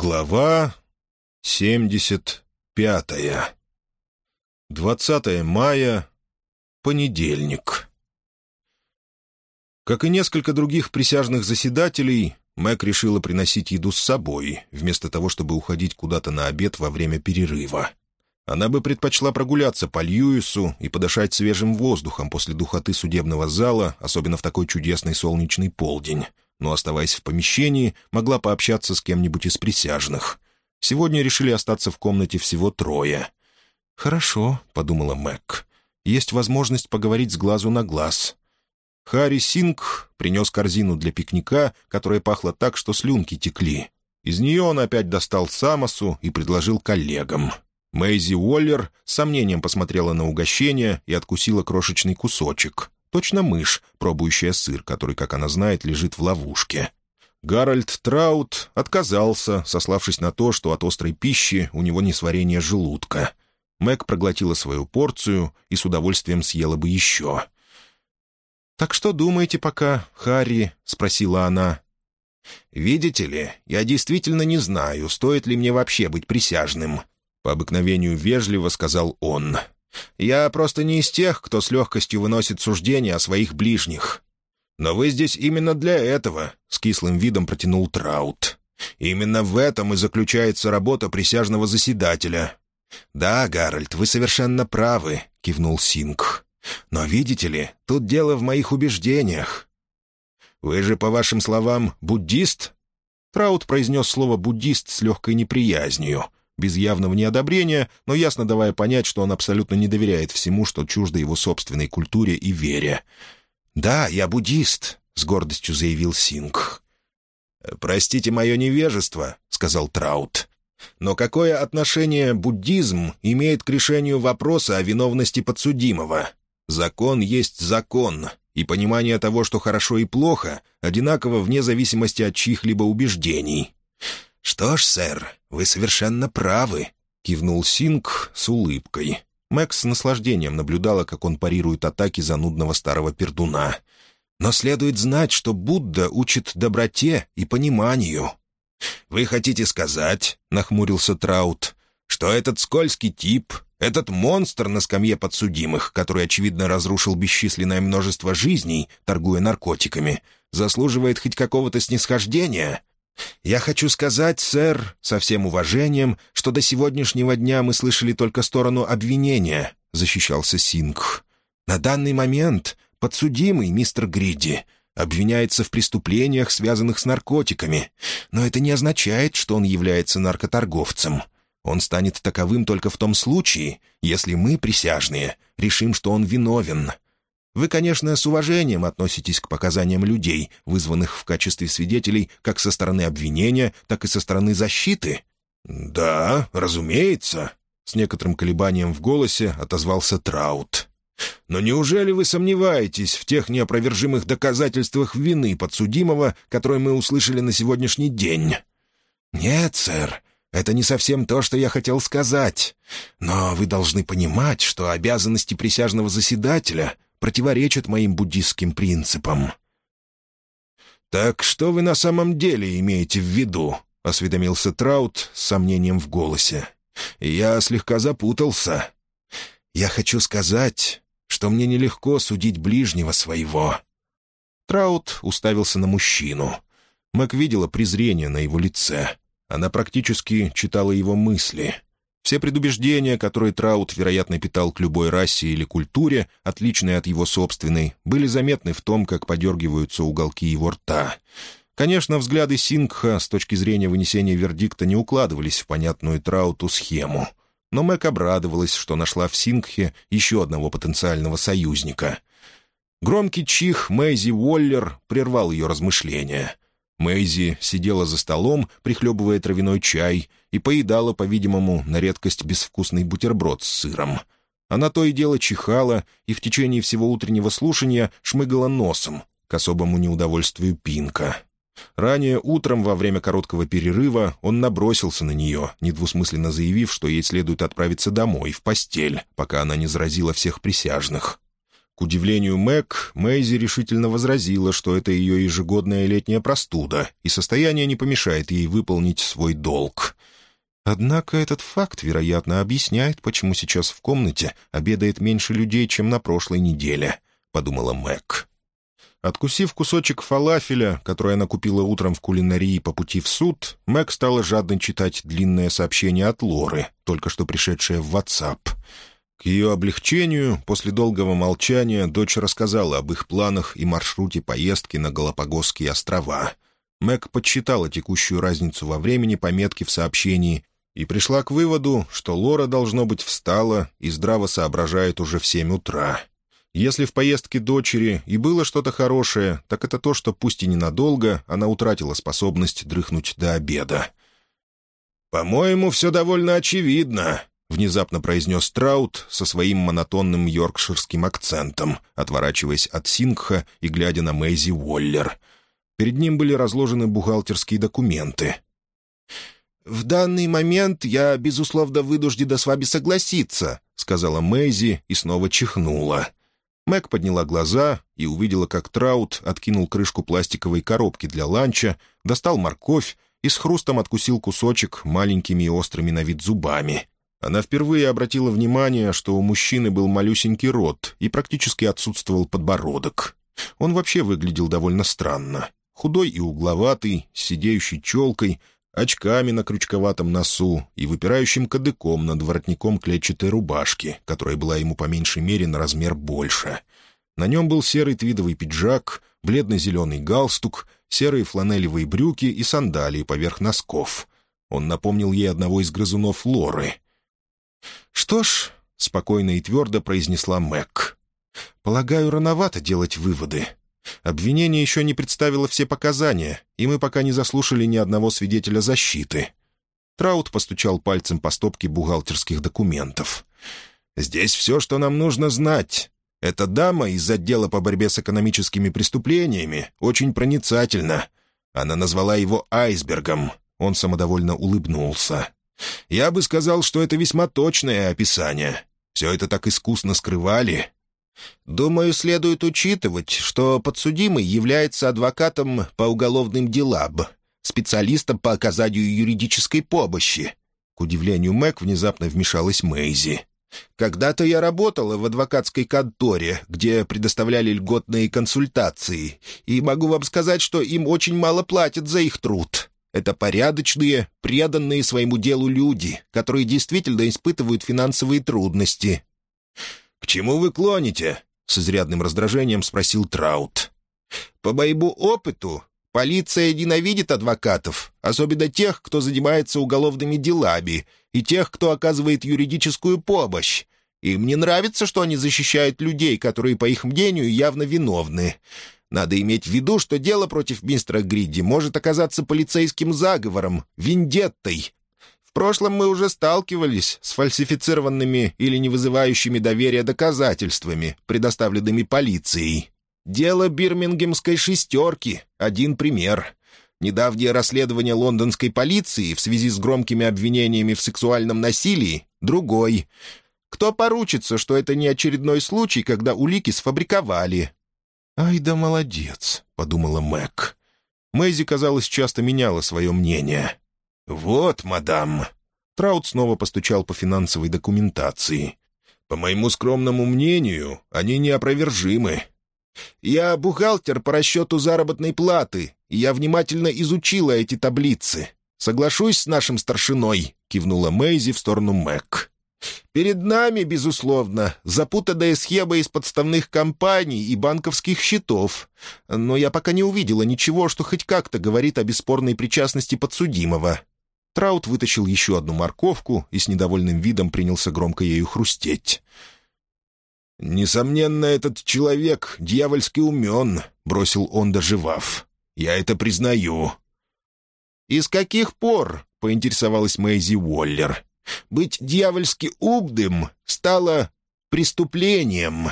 Глава 75. 20 мая. Понедельник. Как и несколько других присяжных заседателей, Мэг решила приносить еду с собой, вместо того, чтобы уходить куда-то на обед во время перерыва. Она бы предпочла прогуляться по Льюису и подышать свежим воздухом после духоты судебного зала, особенно в такой чудесный солнечный полдень но, оставаясь в помещении, могла пообщаться с кем-нибудь из присяжных. Сегодня решили остаться в комнате всего трое. «Хорошо», — подумала Мэг. «Есть возможность поговорить с глазу на глаз». Харри Синг принес корзину для пикника, которая пахла так, что слюнки текли. Из нее он опять достал самосу и предложил коллегам. Мэйзи Уоллер с сомнением посмотрела на угощение и откусила крошечный кусочек. Точно мышь, пробующая сыр, который, как она знает, лежит в ловушке. Гарольд Траут отказался, сославшись на то, что от острой пищи у него несварение желудка. Мэг проглотила свою порцию и с удовольствием съела бы еще. «Так что думаете пока, Харри?» — спросила она. «Видите ли, я действительно не знаю, стоит ли мне вообще быть присяжным», — по обыкновению вежливо сказал он. Я просто не из тех, кто с легкостью выносит суждения о своих ближних. Но вы здесь именно для этого», — с кислым видом протянул Траут. «Именно в этом и заключается работа присяжного заседателя». «Да, Гарольд, вы совершенно правы», — кивнул Синг. «Но видите ли, тут дело в моих убеждениях». «Вы же, по вашим словам, буддист?» Траут произнес слово «буддист» с легкой неприязнью — без явного неодобрения, но ясно давая понять, что он абсолютно не доверяет всему, что чуждо его собственной культуре и вере. «Да, я буддист», — с гордостью заявил Синг. «Простите мое невежество», — сказал Траут. «Но какое отношение буддизм имеет к решению вопроса о виновности подсудимого? Закон есть закон, и понимание того, что хорошо и плохо, одинаково вне зависимости от чьих-либо убеждений. «Что ж, сэр, вы совершенно правы», — кивнул Синг с улыбкой. Мэкс с наслаждением наблюдала, как он парирует атаки занудного старого пердуна. «Но следует знать, что Будда учит доброте и пониманию». «Вы хотите сказать, — нахмурился Траут, — что этот скользкий тип, этот монстр на скамье подсудимых, который, очевидно, разрушил бесчисленное множество жизней, торгуя наркотиками, заслуживает хоть какого-то снисхождения?» «Я хочу сказать, сэр, со всем уважением, что до сегодняшнего дня мы слышали только сторону обвинения», — защищался Сингх. «На данный момент подсудимый, мистер Гриди, обвиняется в преступлениях, связанных с наркотиками, но это не означает, что он является наркоторговцем. Он станет таковым только в том случае, если мы, присяжные, решим, что он виновен». Вы, конечно, с уважением относитесь к показаниям людей, вызванных в качестве свидетелей как со стороны обвинения, так и со стороны защиты?» «Да, разумеется», — с некоторым колебанием в голосе отозвался Траут. «Но неужели вы сомневаетесь в тех неопровержимых доказательствах вины подсудимого, которые мы услышали на сегодняшний день?» «Нет, сэр, это не совсем то, что я хотел сказать. Но вы должны понимать, что обязанности присяжного заседателя противоречат моим буддистским принципам». «Так что вы на самом деле имеете в виду?» — осведомился Траут с сомнением в голосе. «Я слегка запутался. Я хочу сказать, что мне нелегко судить ближнего своего». Траут уставился на мужчину. Мэг видела презрение на его лице. Она практически читала его мысли — все предубеждения, которые Траут, вероятно, питал к любой расе или культуре, отличные от его собственной, были заметны в том, как подергиваются уголки его рта. Конечно, взгляды Сингха с точки зрения вынесения вердикта не укладывались в понятную Трауту схему. Но Мэг обрадовалась, что нашла в Сингхе еще одного потенциального союзника. Громкий чих Мэйзи Уоллер прервал ее размышления — Мэйзи сидела за столом, прихлебывая травяной чай, и поедала, по-видимому, на редкость безвкусный бутерброд с сыром. Она то и дело чихала и в течение всего утреннего слушания шмыгала носом, к особому неудовольствию Пинка. Ранее утром, во время короткого перерыва, он набросился на нее, недвусмысленно заявив, что ей следует отправиться домой, в постель, пока она не заразила всех присяжных. К удивлению Мэг, Мэйзи решительно возразила, что это ее ежегодная летняя простуда, и состояние не помешает ей выполнить свой долг. Однако этот факт, вероятно, объясняет, почему сейчас в комнате обедает меньше людей, чем на прошлой неделе, — подумала Мэг. Откусив кусочек фалафеля, который она купила утром в кулинарии по пути в суд, Мэг стала жадно читать длинное сообщение от Лоры, только что пришедшее в WhatsApp — к ее облегчению, после долгого молчания, дочь рассказала об их планах и маршруте поездки на Галапагосские острова. Мэг подсчитала текущую разницу во времени пометки в сообщении и пришла к выводу, что Лора, должно быть, встала и здраво соображает уже в семь утра. Если в поездке дочери и было что-то хорошее, так это то, что пусть и ненадолго она утратила способность дрыхнуть до обеда. «По-моему, все довольно очевидно», — внезапно произнес Траут со своим монотонным йоркширским акцентом, отворачиваясь от Сингха и глядя на Мэйзи Уоллер. Перед ним были разложены бухгалтерские документы. «В данный момент я, безусловно, вынуждена с вами согласиться», — сказала Мэйзи и снова чихнула. Мэг подняла глаза и увидела, как Траут откинул крышку пластиковой коробки для ланча, достал морковь и с хрустом откусил кусочек маленькими и острыми на вид зубами. Она впервые обратила внимание, что у мужчины был малюсенький рот и практически отсутствовал подбородок. Он вообще выглядел довольно странно. Худой и угловатый, с сидеющей челкой, очками на крючковатом носу и выпирающим кадыком над воротником клетчатой рубашки, которая была ему по меньшей мере на размер больше. На нем был серый твидовый пиджак, бледно-зеленый галстук, серые фланелевые брюки и сандалии поверх носков. Он напомнил ей одного из грызунов Лоры — «Что ж», — спокойно и твердо произнесла Мэг, — «полагаю, рановато делать выводы. Обвинение еще не представило все показания, и мы пока не заслушали ни одного свидетеля защиты». Траут постучал пальцем по стопке бухгалтерских документов. «Здесь все, что нам нужно знать. Эта дама из отдела по борьбе с экономическими преступлениями очень проницательна. Она назвала его айсбергом». Он самодовольно улыбнулся. Я бы сказал, что это весьма точное описание. Все это так искусно скрывали. Думаю, следует учитывать, что подсудимый является адвокатом по уголовным делам, специалистом по оказанию юридической помощи. К удивлению Мэг внезапно вмешалась Мэйзи. «Когда-то я работала в адвокатской конторе, где предоставляли льготные консультации, и могу вам сказать, что им очень мало платят за их труд. Это порядочные, преданные своему делу люди, которые действительно испытывают финансовые трудности. «К чему вы клоните?» — с изрядным раздражением спросил Траут. «По моему опыту, полиция ненавидит адвокатов, особенно тех, кто занимается уголовными делами, и тех, кто оказывает юридическую помощь. Им не нравится, что они защищают людей, которые, по их мнению, явно виновны. Надо иметь в виду, что дело против мистера Гридди может оказаться полицейским заговором, вендеттой. В прошлом мы уже сталкивались с фальсифицированными или не вызывающими доверия доказательствами, предоставленными полицией. Дело бирмингемской «шестерки» — один пример. Недавнее расследование лондонской полиции в связи с громкими обвинениями в сексуальном насилии — другой. Кто поручится, что это не очередной случай, когда улики сфабриковали, «Ай да молодец», — подумала Мэг. Мэйзи, казалось, часто меняла свое мнение. «Вот, мадам». Траут снова постучал по финансовой документации. «По моему скромному мнению, они неопровержимы. Я бухгалтер по расчету заработной платы, и я внимательно изучила эти таблицы. Соглашусь с нашим старшиной», — кивнула Мэйзи в сторону Мэг. Перед нами, безусловно, запутанная схема из подставных компаний и банковских счетов. Но я пока не увидела ничего, что хоть как-то говорит о бесспорной причастности подсудимого». Траут вытащил еще одну морковку и с недовольным видом принялся громко ею хрустеть. «Несомненно, этот человек дьявольски умен», — бросил он, доживав. «Я это признаю». «И с каких пор?» — поинтересовалась Мэйзи Уоллер. Быть дьявольски умным стало преступлением.